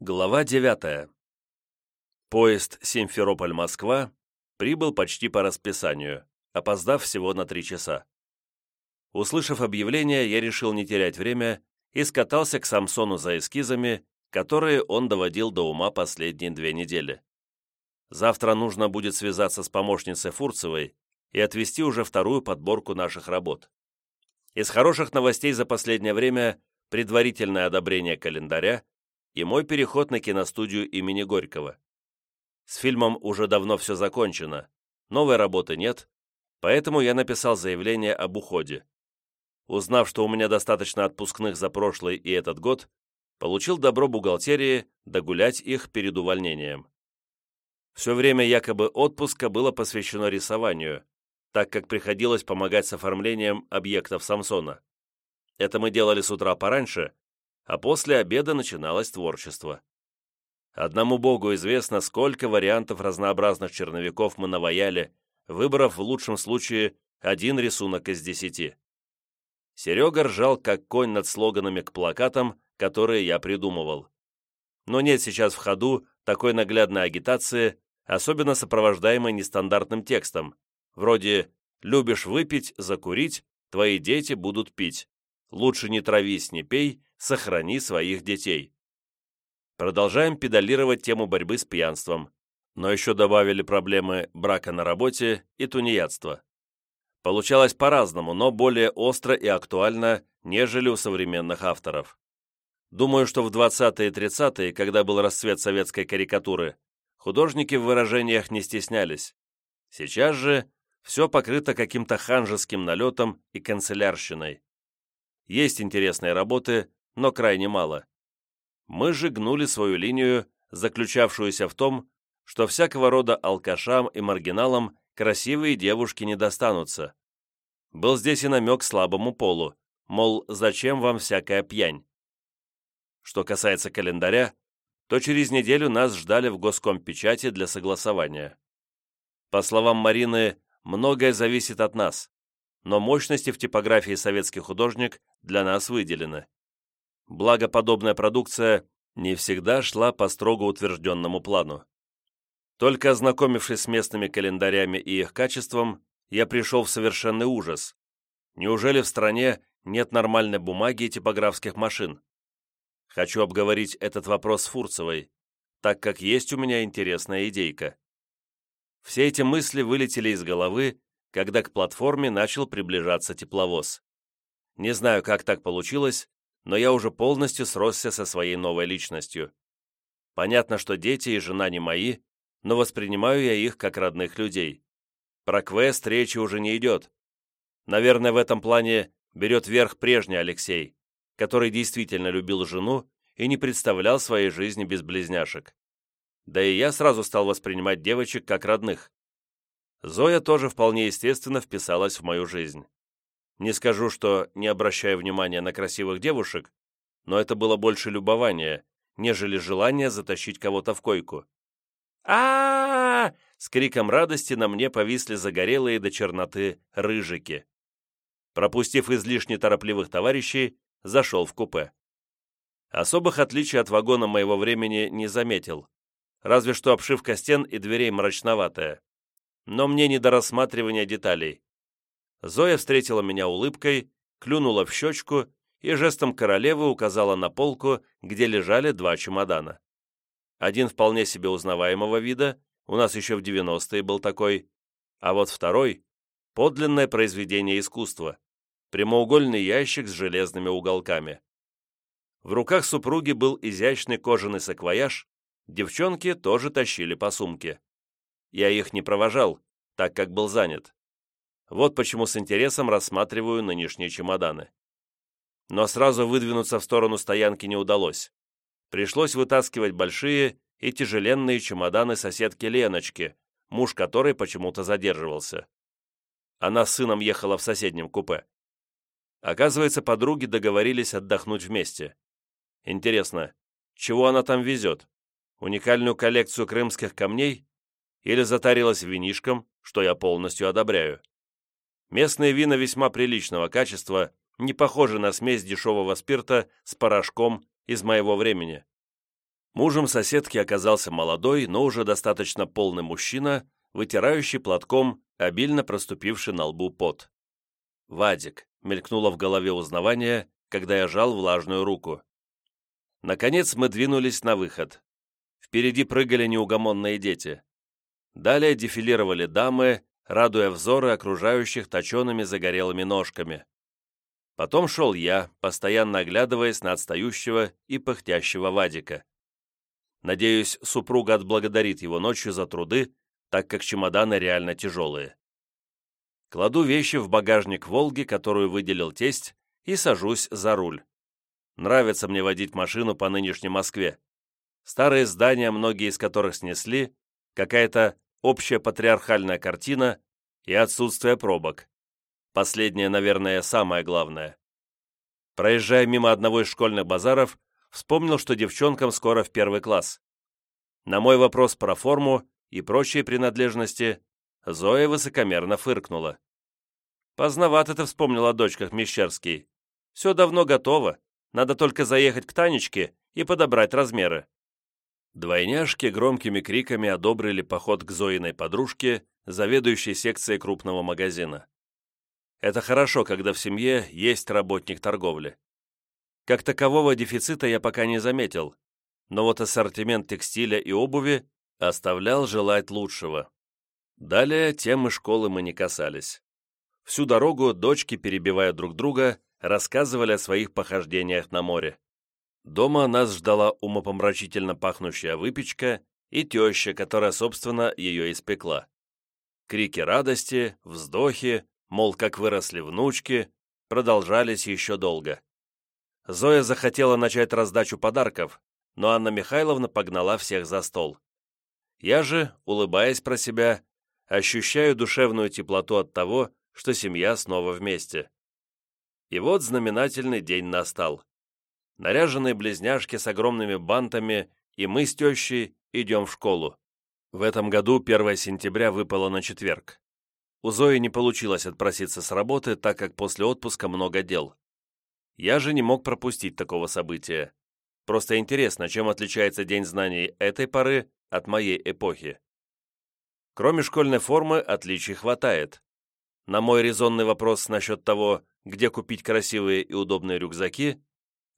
Глава 9. Поезд Симферополь-Москва прибыл почти по расписанию, опоздав всего на три часа. Услышав объявление, я решил не терять время и скатался к Самсону за эскизами, которые он доводил до ума последние две недели. Завтра нужно будет связаться с помощницей Фурцевой и отвести уже вторую подборку наших работ. Из хороших новостей за последнее время предварительное одобрение календаря и мой переход на киностудию имени Горького. С фильмом уже давно все закончено, новой работы нет, поэтому я написал заявление об уходе. Узнав, что у меня достаточно отпускных за прошлый и этот год, получил добро бухгалтерии догулять их перед увольнением. Все время якобы отпуска было посвящено рисованию, так как приходилось помогать с оформлением объектов Самсона. Это мы делали с утра пораньше, а после обеда начиналось творчество. Одному богу известно, сколько вариантов разнообразных черновиков мы наваяли, выбрав в лучшем случае один рисунок из десяти. Серега ржал, как конь над слоганами к плакатам, которые я придумывал. Но нет сейчас в ходу такой наглядной агитации, особенно сопровождаемой нестандартным текстом, вроде «любишь выпить, закурить, твои дети будут пить». Лучше не травись, не пей, сохрани своих детей. Продолжаем педалировать тему борьбы с пьянством, но еще добавили проблемы брака на работе и тунеядства. Получалось по-разному, но более остро и актуально, нежели у современных авторов. Думаю, что в 20-е и 30-е, когда был расцвет советской карикатуры, художники в выражениях не стеснялись. Сейчас же все покрыто каким-то ханжеским налетом и канцелярщиной. Есть интересные работы, но крайне мало. Мы же гнули свою линию, заключавшуюся в том, что всякого рода алкашам и маргиналам красивые девушки не достанутся. Был здесь и намек слабому полу, мол, зачем вам всякая пьянь? Что касается календаря, то через неделю нас ждали в госкомпечати для согласования. По словам Марины, многое зависит от нас но мощности в типографии «Советский художник» для нас выделены. Благо, подобная продукция не всегда шла по строго утвержденному плану. Только ознакомившись с местными календарями и их качеством, я пришел в совершенный ужас. Неужели в стране нет нормальной бумаги и типографских машин? Хочу обговорить этот вопрос с Фурцевой, так как есть у меня интересная идейка. Все эти мысли вылетели из головы, когда к платформе начал приближаться тепловоз. Не знаю, как так получилось, но я уже полностью сросся со своей новой личностью. Понятно, что дети и жена не мои, но воспринимаю я их как родных людей. Про квест речи уже не идет. Наверное, в этом плане берет верх прежний Алексей, который действительно любил жену и не представлял своей жизни без близняшек. Да и я сразу стал воспринимать девочек как родных. Зоя тоже вполне естественно вписалась в мою жизнь. Не скажу, что не обращаю внимания на красивых девушек, но это было больше любование, нежели желание затащить кого-то в койку. а, С криком радости на мне повисли загорелые до черноты рыжики. Пропустив излишне торопливых товарищей, зашел в купе. Особых отличий от вагона моего времени не заметил, разве что обшивка стен и дверей мрачноватая но мне не до рассматривания деталей. Зоя встретила меня улыбкой, клюнула в щечку и жестом королевы указала на полку, где лежали два чемодана. Один вполне себе узнаваемого вида, у нас еще в 90-е был такой, а вот второй — подлинное произведение искусства, прямоугольный ящик с железными уголками. В руках супруги был изящный кожаный саквояж, девчонки тоже тащили по сумке. Я их не провожал, так как был занят. Вот почему с интересом рассматриваю нынешние чемоданы. Но сразу выдвинуться в сторону стоянки не удалось. Пришлось вытаскивать большие и тяжеленные чемоданы соседки Леночки, муж которой почему-то задерживался. Она с сыном ехала в соседнем купе. Оказывается, подруги договорились отдохнуть вместе. Интересно, чего она там везет? Уникальную коллекцию крымских камней или затарилась винишком, что я полностью одобряю. Местные вина весьма приличного качества, не похожи на смесь дешевого спирта с порошком из моего времени. Мужем соседки оказался молодой, но уже достаточно полный мужчина, вытирающий платком обильно проступивший на лбу пот. «Вадик», — мелькнуло в голове узнавание, когда я жал влажную руку. Наконец мы двинулись на выход. Впереди прыгали неугомонные дети. Далее дефилировали дамы, радуя взоры окружающих точеными загорелыми ножками. Потом шел я, постоянно оглядываясь на отстающего и пыхтящего Вадика. Надеюсь, супруга отблагодарит его ночью за труды, так как чемоданы реально тяжелые. Кладу вещи в багажник «Волги», которую выделил тесть, и сажусь за руль. Нравится мне водить машину по нынешней Москве. Старые здания, многие из которых снесли, какая-то общая патриархальная картина и отсутствие пробок. Последнее, наверное, самое главное. Проезжая мимо одного из школьных базаров, вспомнил, что девчонкам скоро в первый класс. На мой вопрос про форму и прочие принадлежности Зоя высокомерно фыркнула. «Поздновато ты вспомнил о дочках, Мещерский. Все давно готово, надо только заехать к Танечке и подобрать размеры». Двойняшки громкими криками одобрили поход к Зоиной подружке, заведующей секцией крупного магазина. Это хорошо, когда в семье есть работник торговли. Как такового дефицита я пока не заметил, но вот ассортимент текстиля и обуви оставлял желать лучшего. Далее темы школы мы не касались. Всю дорогу дочки, перебивая друг друга, рассказывали о своих похождениях на море. Дома нас ждала умопомрачительно пахнущая выпечка и теща, которая, собственно, ее испекла. Крики радости, вздохи, мол, как выросли внучки, продолжались еще долго. Зоя захотела начать раздачу подарков, но Анна Михайловна погнала всех за стол. Я же, улыбаясь про себя, ощущаю душевную теплоту от того, что семья снова вместе. И вот знаменательный день настал. Наряженные близняшки с огромными бантами и мы с тещей идем в школу. В этом году 1 сентября выпало на четверг. У Зои не получилось отпроситься с работы, так как после отпуска много дел. Я же не мог пропустить такого события. Просто интересно, чем отличается День знаний этой поры от моей эпохи. Кроме школьной формы, отличий хватает. На мой резонный вопрос насчет того, где купить красивые и удобные рюкзаки,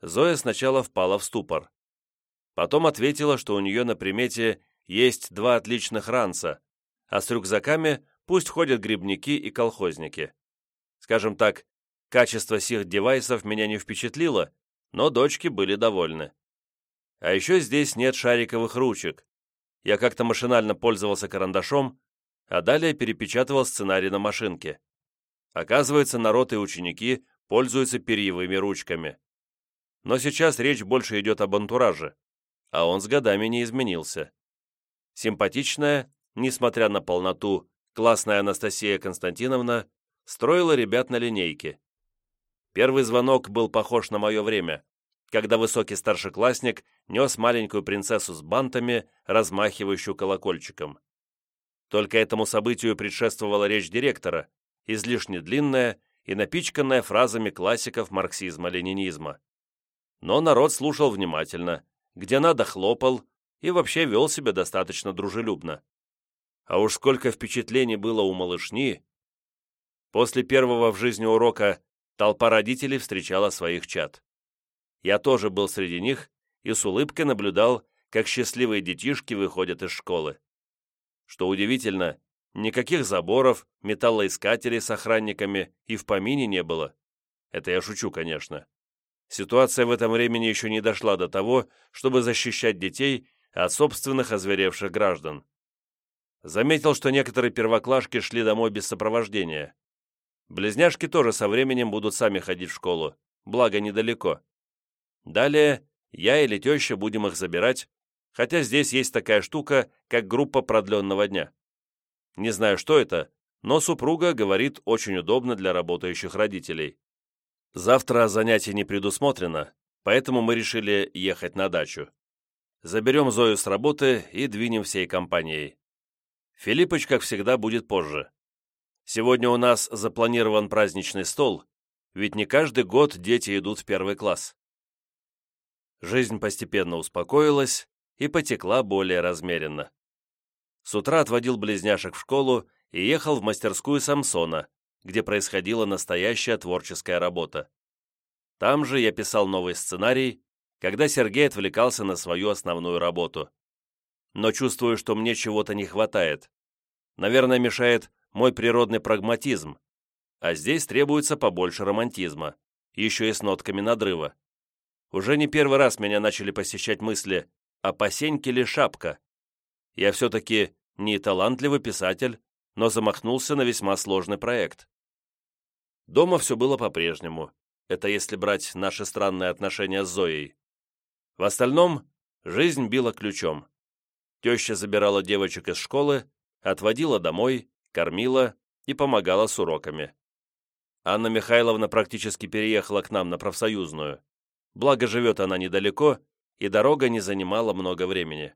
Зоя сначала впала в ступор. Потом ответила, что у нее на примете есть два отличных ранца, а с рюкзаками пусть ходят грибники и колхозники. Скажем так, качество сих девайсов меня не впечатлило, но дочки были довольны. А еще здесь нет шариковых ручек. Я как-то машинально пользовался карандашом, а далее перепечатывал сценарий на машинке. Оказывается, народ и ученики пользуются перьевыми ручками. Но сейчас речь больше идет об антураже, а он с годами не изменился. Симпатичная, несмотря на полноту классная Анастасия Константиновна строила ребят на линейке. Первый звонок был похож на мое время, когда высокий старшеклассник нес маленькую принцессу с бантами, размахивающую колокольчиком. Только этому событию предшествовала речь директора, излишне длинная и напичканная фразами классиков марксизма-ленинизма. Но народ слушал внимательно, где надо хлопал и вообще вел себя достаточно дружелюбно. А уж сколько впечатлений было у малышни! После первого в жизни урока толпа родителей встречала своих чад. Я тоже был среди них и с улыбкой наблюдал, как счастливые детишки выходят из школы. Что удивительно, никаких заборов, металлоискателей с охранниками и в помине не было. Это я шучу, конечно. Ситуация в этом времени еще не дошла до того, чтобы защищать детей от собственных озверевших граждан. Заметил, что некоторые первоклашки шли домой без сопровождения. Близняшки тоже со временем будут сами ходить в школу, благо недалеко. Далее я или теща будем их забирать, хотя здесь есть такая штука, как группа продленного дня. Не знаю, что это, но супруга говорит очень удобно для работающих родителей. Завтра занятий не предусмотрено, поэтому мы решили ехать на дачу. Заберем Зою с работы и двинем всей компанией. Филиппыч, как всегда, будет позже. Сегодня у нас запланирован праздничный стол, ведь не каждый год дети идут в первый класс. Жизнь постепенно успокоилась, и потекла более размеренно. С утра отводил близняшек в школу и ехал в мастерскую Самсона, где происходила настоящая творческая работа. Там же я писал новый сценарий, когда Сергей отвлекался на свою основную работу. Но чувствую, что мне чего-то не хватает. Наверное, мешает мой природный прагматизм, а здесь требуется побольше романтизма, еще и с нотками надрыва. Уже не первый раз меня начали посещать мысли, а посеньки ли шапка? Я все-таки не талантливый писатель, но замахнулся на весьма сложный проект. Дома все было по-прежнему. Это если брать наши странные отношения с Зоей. В остальном жизнь била ключом. Теща забирала девочек из школы, отводила домой, кормила и помогала с уроками. Анна Михайловна практически переехала к нам на профсоюзную. Благо живет она недалеко, и дорога не занимала много времени.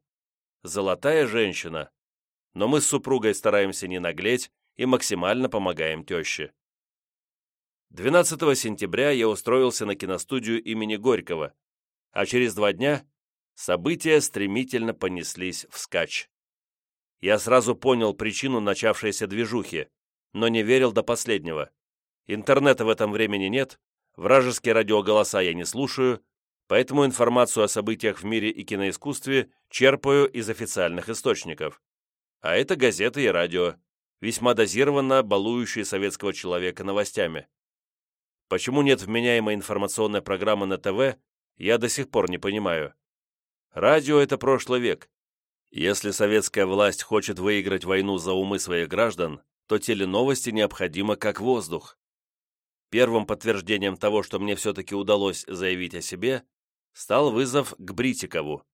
Золотая женщина. Но мы с супругой стараемся не наглеть и максимально помогаем теще. 12 сентября я устроился на киностудию имени Горького, а через два дня события стремительно понеслись вскачь. Я сразу понял причину начавшейся движухи, но не верил до последнего. Интернета в этом времени нет, вражеские радиоголоса я не слушаю, поэтому информацию о событиях в мире и киноискусстве черпаю из официальных источников. А это газеты и радио, весьма дозированно балующие советского человека новостями. Почему нет вменяемой информационной программы на ТВ, я до сих пор не понимаю. Радио — это прошлый век. Если советская власть хочет выиграть войну за умы своих граждан, то теленовости необходимо как воздух. Первым подтверждением того, что мне все-таки удалось заявить о себе, стал вызов к Бритикову.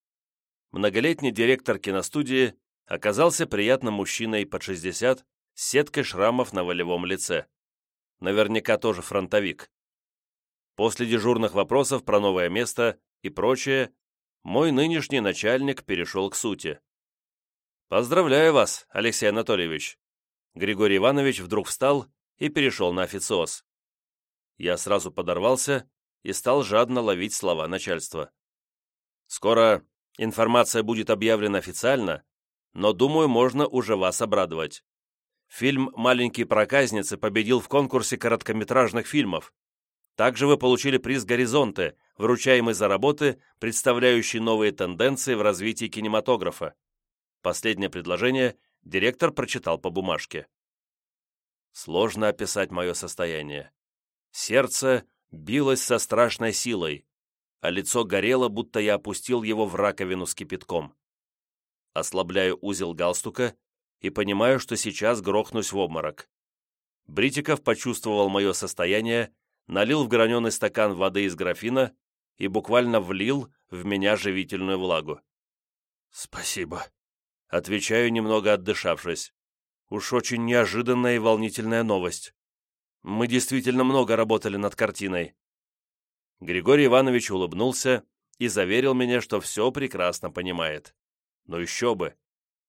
Многолетний директор киностудии оказался приятным мужчиной под 60 с сеткой шрамов на волевом лице. Наверняка тоже фронтовик. После дежурных вопросов про новое место и прочее, мой нынешний начальник перешел к сути. «Поздравляю вас, Алексей Анатольевич!» Григорий Иванович вдруг встал и перешел на официоз. Я сразу подорвался и стал жадно ловить слова начальства. «Скоро информация будет объявлена официально, но, думаю, можно уже вас обрадовать. Фильм «Маленькие проказницы» победил в конкурсе короткометражных фильмов. Также вы получили приз «Горизонты», вручаемый за работы, представляющие новые тенденции в развитии кинематографа. Последнее предложение директор прочитал по бумажке. Сложно описать мое состояние. Сердце билось со страшной силой, а лицо горело, будто я опустил его в раковину с кипятком. Ослабляю узел галстука и понимаю, что сейчас грохнусь в обморок. Бритиков почувствовал мое состояние, налил в граненый стакан воды из графина и буквально влил в меня живительную влагу. «Спасибо», — отвечаю, немного отдышавшись. Уж очень неожиданная и волнительная новость. Мы действительно много работали над картиной». Григорий Иванович улыбнулся и заверил меня, что все прекрасно понимает. Но еще бы.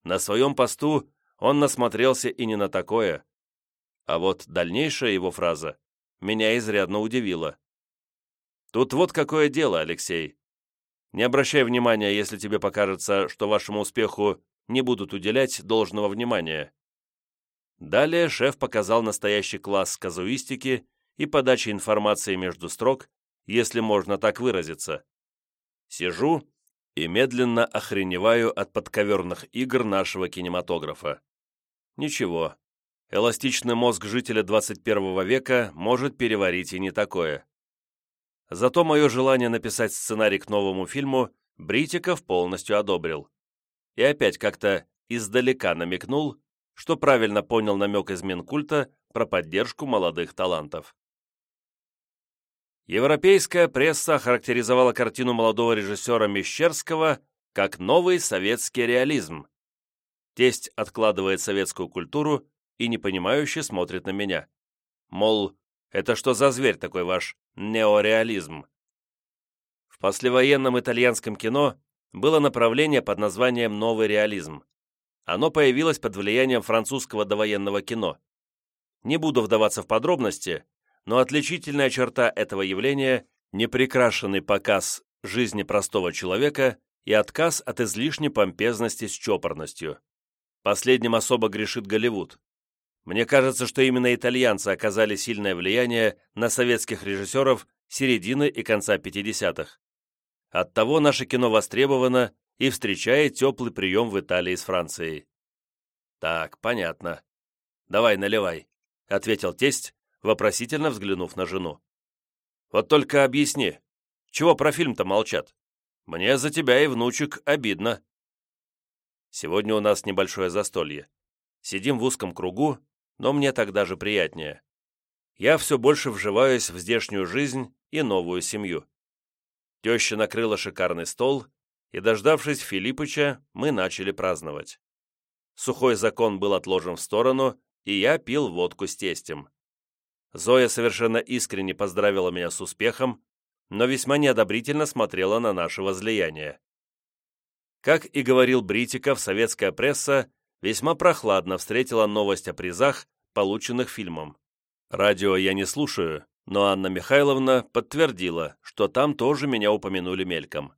На своем посту он насмотрелся и не на такое. А вот дальнейшая его фраза меня изрядно удивила. «Тут вот какое дело, Алексей. Не обращай внимания, если тебе покажется, что вашему успеху не будут уделять должного внимания. Далее шеф показал настоящий класс казуистики и подачи информации между строк, если можно так выразиться. Сижу и медленно охреневаю от подковерных игр нашего кинематографа. Ничего, эластичный мозг жителя 21 века может переварить и не такое. Зато мое желание написать сценарий к новому фильму Бритиков полностью одобрил. И опять как-то издалека намекнул, что правильно понял намек из Минкульта про поддержку молодых талантов. Европейская пресса характеризовала картину молодого режиссера Мещерского как новый советский реализм. Тесть откладывает советскую культуру и непонимающе смотрит на меня. Мол, это что за зверь такой ваш неореализм? В послевоенном итальянском кино было направление под названием «новый реализм». Оно появилось под влиянием французского довоенного кино. Не буду вдаваться в подробности, но отличительная черта этого явления – неприкрашенный показ жизни простого человека и отказ от излишней помпезности с чопорностью. Последним особо грешит Голливуд. Мне кажется, что именно итальянцы оказали сильное влияние на советских режиссеров середины и конца 50-х. Оттого наше кино востребовано и встречает теплый прием в Италии с Францией. «Так, понятно. Давай, наливай», — ответил тесть, вопросительно взглянув на жену. «Вот только объясни, чего про фильм-то молчат? Мне за тебя и внучек обидно». Сегодня у нас небольшое застолье. Сидим в узком кругу, но мне так даже приятнее. Я все больше вживаюсь в здешнюю жизнь и новую семью. Теща накрыла шикарный стол, и, дождавшись Филиппыча, мы начали праздновать. Сухой закон был отложен в сторону, и я пил водку с тестем. Зоя совершенно искренне поздравила меня с успехом, но весьма неодобрительно смотрела на наше возлияние. Как и говорил Бритиков, советская пресса весьма прохладно встретила новость о призах, полученных фильмом. Радио я не слушаю, но Анна Михайловна подтвердила, что там тоже меня упомянули мельком.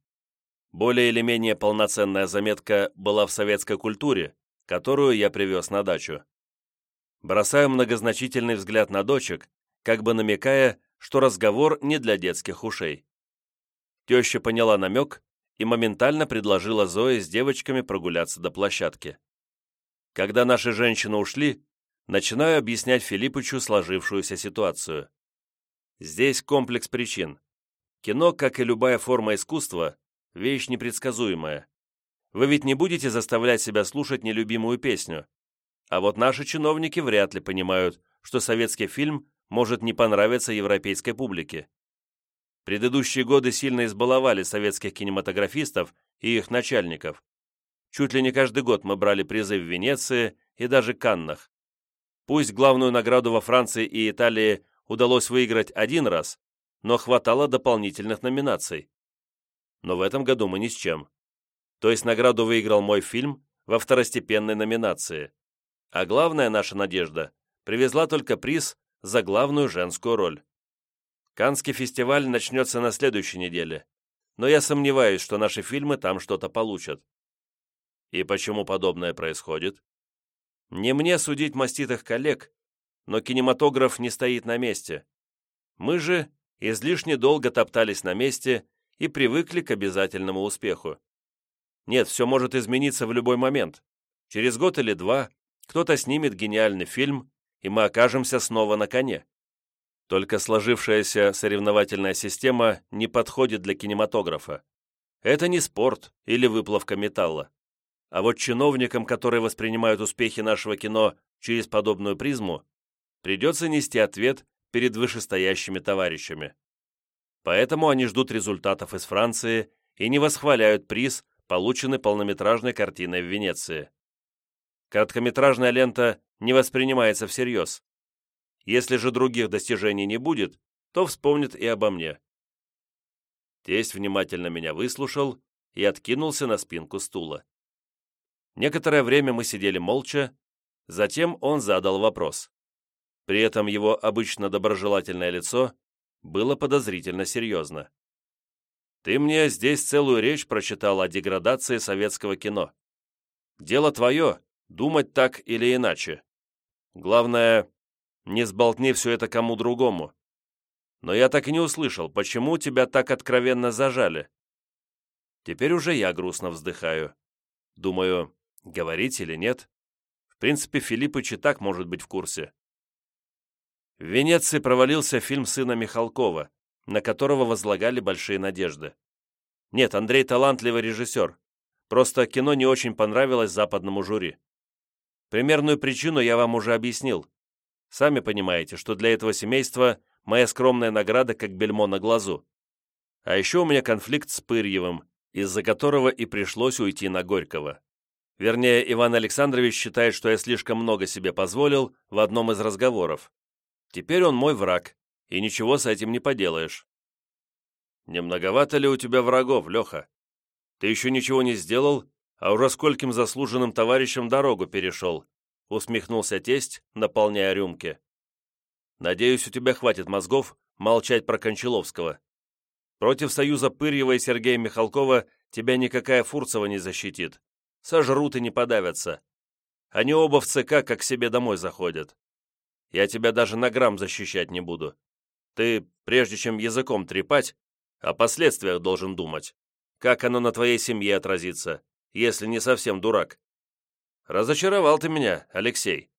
Более или менее полноценная заметка была в советской культуре, которую я привез на дачу. Бросаю многозначительный взгляд на дочек, как бы намекая, что разговор не для детских ушей. Теща поняла намек и моментально предложила Зое с девочками прогуляться до площадки. Когда наши женщины ушли, начинаю объяснять Филиппычу сложившуюся ситуацию. Здесь комплекс причин. Кино, как и любая форма искусства, вещь непредсказуемая. Вы ведь не будете заставлять себя слушать нелюбимую песню, а вот наши чиновники вряд ли понимают, что советский фильм может не понравиться европейской публике. Предыдущие годы сильно избаловали советских кинематографистов и их начальников. Чуть ли не каждый год мы брали призы в Венеции и даже Каннах. Пусть главную награду во Франции и Италии удалось выиграть один раз, но хватало дополнительных номинаций. Но в этом году мы ни с чем. То есть награду выиграл мой фильм во второстепенной номинации а главная наша надежда привезла только приз за главную женскую роль. Канский фестиваль начнется на следующей неделе, но я сомневаюсь, что наши фильмы там что-то получат. И почему подобное происходит? Не мне судить маститых коллег, но кинематограф не стоит на месте. Мы же излишне долго топтались на месте и привыкли к обязательному успеху. Нет, все может измениться в любой момент. Через год или два кто-то снимет гениальный фильм, и мы окажемся снова на коне. Только сложившаяся соревновательная система не подходит для кинематографа. Это не спорт или выплавка металла. А вот чиновникам, которые воспринимают успехи нашего кино через подобную призму, придется нести ответ перед вышестоящими товарищами. Поэтому они ждут результатов из Франции и не восхваляют приз, полученный полнометражной картиной в Венеции. Короткометражная лента не воспринимается всерьез. Если же других достижений не будет, то вспомнит и обо мне. Тесть внимательно меня выслушал и откинулся на спинку стула. Некоторое время мы сидели молча, затем он задал вопрос. При этом его обычно доброжелательное лицо было подозрительно серьезно. «Ты мне здесь целую речь прочитал о деградации советского кино. Дело твое, думать так или иначе. Главное, не сболтни все это кому другому. Но я так и не услышал, почему тебя так откровенно зажали. Теперь уже я грустно вздыхаю. Думаю, говорить или нет. В принципе, Филиппыч и так может быть в курсе. В Венеции провалился фильм сына Михалкова, на которого возлагали большие надежды. Нет, Андрей талантливый режиссер. Просто кино не очень понравилось западному жюри. Примерную причину я вам уже объяснил. Сами понимаете, что для этого семейства моя скромная награда как бельмо на глазу. А еще у меня конфликт с Пырьевым, из-за которого и пришлось уйти на Горького. Вернее, Иван Александрович считает, что я слишком много себе позволил в одном из разговоров. Теперь он мой враг, и ничего с этим не поделаешь. Не многовато ли у тебя врагов, Леха? Ты еще ничего не сделал, а уже скольким заслуженным товарищам дорогу перешел», усмехнулся тесть, наполняя рюмки. «Надеюсь, у тебя хватит мозгов молчать про Кончаловского. Против союза Пырьева и Сергея Михалкова тебя никакая Фурцева не защитит. Сожрут и не подавятся. Они оба в ЦК как себе домой заходят. Я тебя даже на грамм защищать не буду. Ты, прежде чем языком трепать, о последствиях должен думать. Как оно на твоей семье отразится, если не совсем дурак. Разочаровал ты меня, Алексей.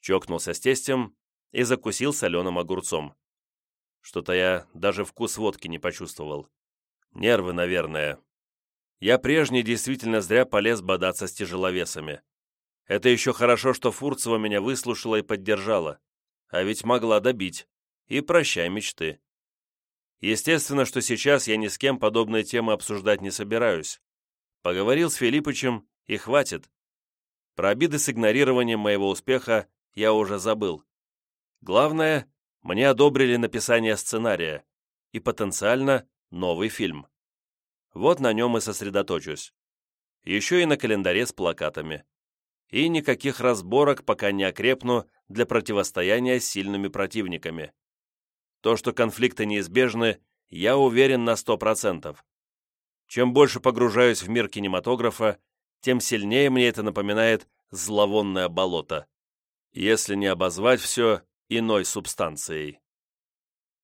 Чокнулся с тестем и закусил соленым огурцом. Что-то я даже вкус водки не почувствовал. Нервы, наверное. Я прежний действительно зря полез бодаться с тяжеловесами. Это еще хорошо, что Фурцева меня выслушала и поддержала. А ведь могла добить. И прощай мечты. Естественно, что сейчас я ни с кем подобные темы обсуждать не собираюсь. Поговорил с Филиппычем, и хватит. Про обиды с игнорированием моего успеха я уже забыл. Главное, мне одобрили написание сценария и потенциально новый фильм. Вот на нем и сосредоточусь. Еще и на календаре с плакатами. И никаких разборок, пока не окрепну для противостояния с сильными противниками. То, что конфликты неизбежны, я уверен на сто процентов. Чем больше погружаюсь в мир кинематографа, тем сильнее мне это напоминает зловонное болото, если не обозвать все иной субстанцией.